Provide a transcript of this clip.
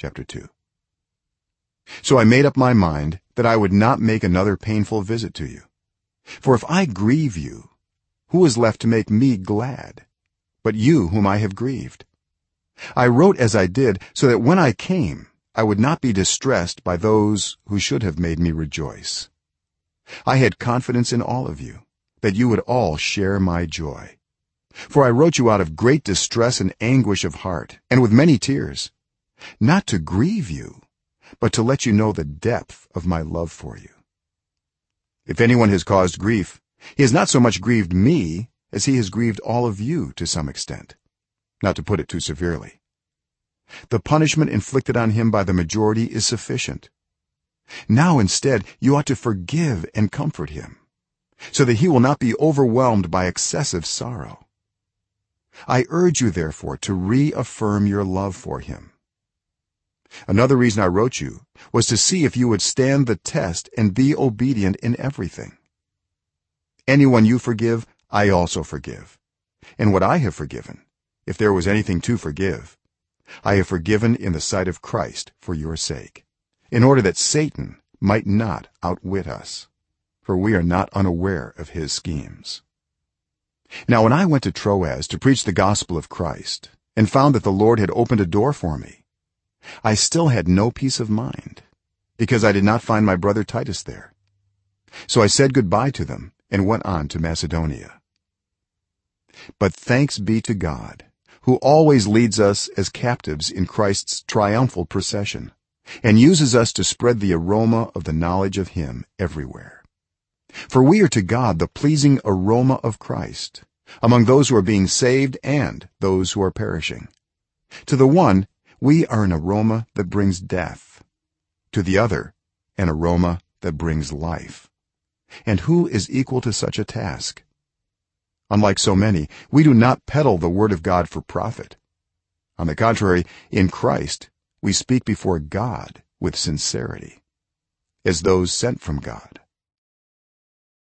chapter 2 so i made up my mind that i would not make another painful visit to you. For if i grieve you who is left to make me glad but you whom i have grieved? I wrote as i did so that when i came i would not be distressed by those who should have made me rejoice. I had confidence in all of you that you would all share my joy. For i wrote you out of great distress and anguish of heart and with many tears not to grieve you but to let you know the depth of my love for you. If anyone has caused grief he has not so much grieved me as he has grieved all of you to some extent not to put it too severely. The punishment inflicted on him by the majority is sufficient. Now instead you ought to forgive and comfort him so that he will not be overwhelmed by excessive sorrow. I urge you therefore to reaffirm your love for him another reason i wrote you was to see if you would stand the test and be obedient in everything. Anyone you forgive i also forgive. And what i have forgiven if there was anything to forgive i have forgiven in the sight of Christ for your sake in order that satan might not outwit us for we are not unaware of his schemes. Now when i went to troas to preach the gospel of Christ and found that the lord had opened a door for me i still had no peace of mind because i did not find my brother titus there. So i said goodbye to them and went on to macedonia. But thanks be to god who always leads us as captives in Christ's triumphal procession and uses us to spread the aroma of the knowledge of him everywhere. For we are to god the pleasing aroma of Christ among those who are being saved and those who are perishing. To the one we are an aroma that brings death. To the other an aroma that brings life. And who is equal to such a task? Unlike so many we do not peddle the word of god for profit. On the contrary in Christ we speak before God with sincerity as those sent from God